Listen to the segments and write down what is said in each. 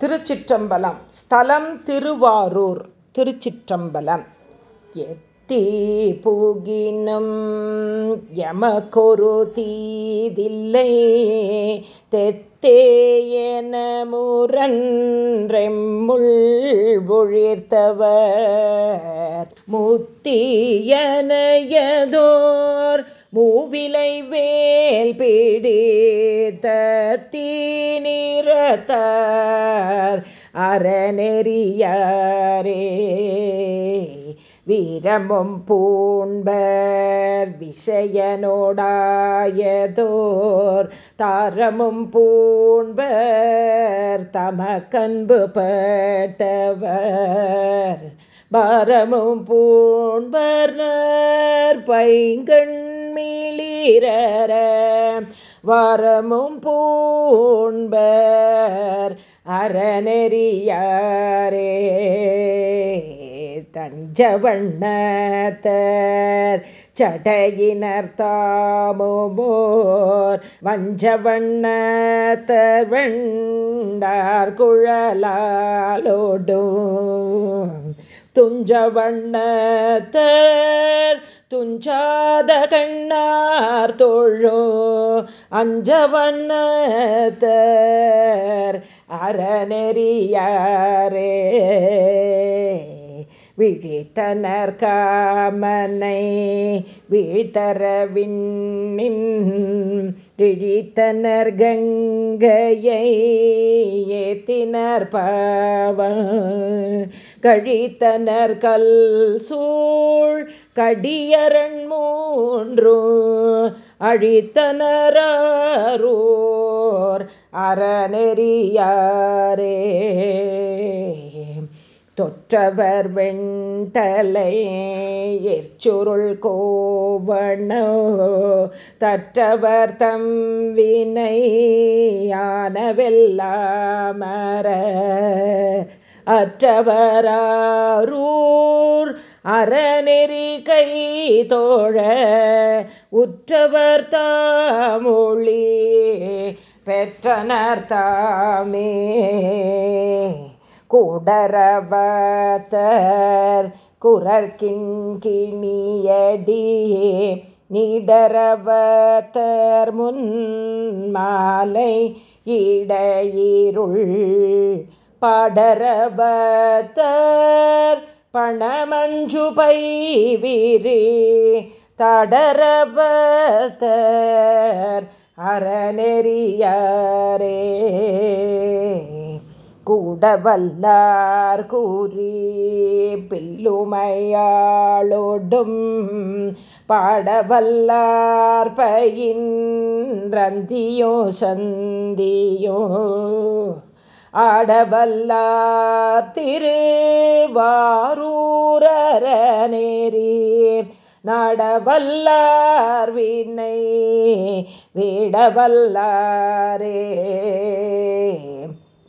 திருச்சிற்றம்பலம். ஸ்தலம் திருவாரூர் திருச்சிற்றம்பலம். எத்தி புகினும் எமக்கொரு தீதில்லை. தெத்தேயன முரன்றெம்முள் முத்தியனையதோர் மூவிலை வேல் பிடித்த தீனிரத்தார் அறநெறியாரே. வீரமும் பூண்பர் விஷயனோடாயதோர் தாரமும் பூண்பர் தமக்கன்பு பட்டவர் பாரமும் பூண்பர் பைங்கண் மிளிரர வரமும் பூண்பர் அறநெறியாரே. தஞ்சவண்ணத்தர் சடையினர் தாமுமோர் வஞ்சவண்ணத்தர் வெண்டார் குழலாலோடும். துஞ்சவண்ணத்தர் துஞ்சாத கண்ணார் தோழோ அஞ்சவண்ணத்தர் அறநெறியாரே. விழித்தனர் காமனை வீழ்த்தரவின் விழித்தனர் கங்கையை ஏத்தினர் பாவ கழித்தனர் கல் சூழ் கடியரண் மூன்றோ அழித்தனரோர் அறநெறியாரே. தொற்றவர் வெண்டலை எச்சுருள் கோவணோ தற்றவர் தம் யானவெல்லாமர அற்றவரூர் அறநெறி கை தோழ உற்றவர் தாமொழி பெற்றனர் தாமே. கூடரவத்தர் குரற்கிண்கிணியடி நீடரவத்தர் முன் மாலை இடையிருள் பாடரவத்தர் பணமஞ்சு பைவிரி தடரவத்தர் அறநெறியாரே. கூடவல்லார் கூறி பில்லுமையாளோடும் பாடவல்லார் பயின் ரந்தியோ சந்தியோ. ஆடவல்லார் திருவாரூரநேரி நாடவல்லார் வினை வீடவல்லாரே.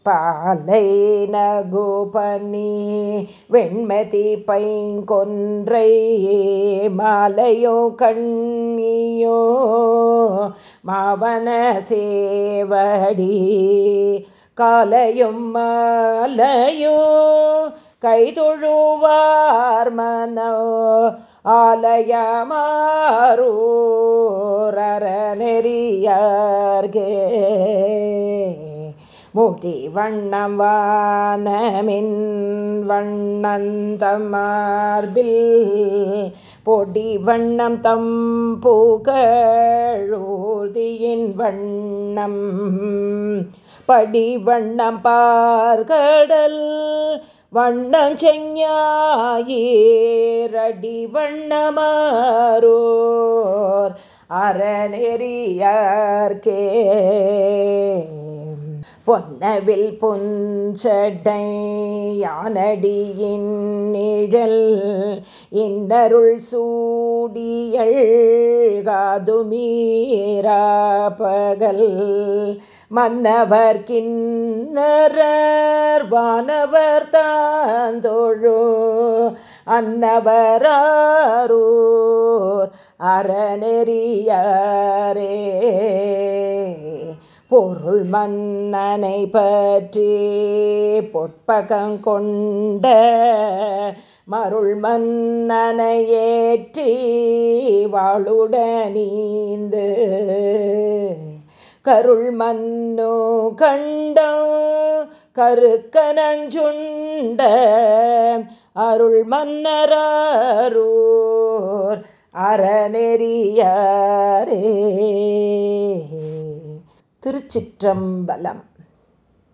பாலை நகுபனி வெண்மதி பைங்கொன்றை மாலையோ கண்ணியோ மாவன சேவடி. காலையும் மாலையோ கைதொழுவார் மனோ ஆலயமாரூரநெறியார்கே முடி வண்ணம் வானமின் வண்ணந்தமார்பில் பொடி வண்ணம் தம் பூகழூர்தியின் வண்ணம் படி வண்ணம் பார்கடல் வண்ணம் செஞ்ஞாயிரடி வண்ணமாரோர் அறநெறியார்கே பொன்னவில் புஞ்சடை யானடியின் நிழல் இன்னருள் சூடியள் காதுமீரா பகல். மன்னவர் கிண்ணரர் வானவர் தாந்தொழு அன்னவராரூர் அறநெறியாரே. பொருள் மன்னனை பற்றி பொற்பகங்கொண்ட மருள் மன்னனை ஏற்றி வாழுடனீந்து கருள் மன்னோ கண்டோ கருக்கனஞ்சுண்ட அருள் மன்னரூர் அறநெறியாரே. திருச்சிற்றம்பலம்.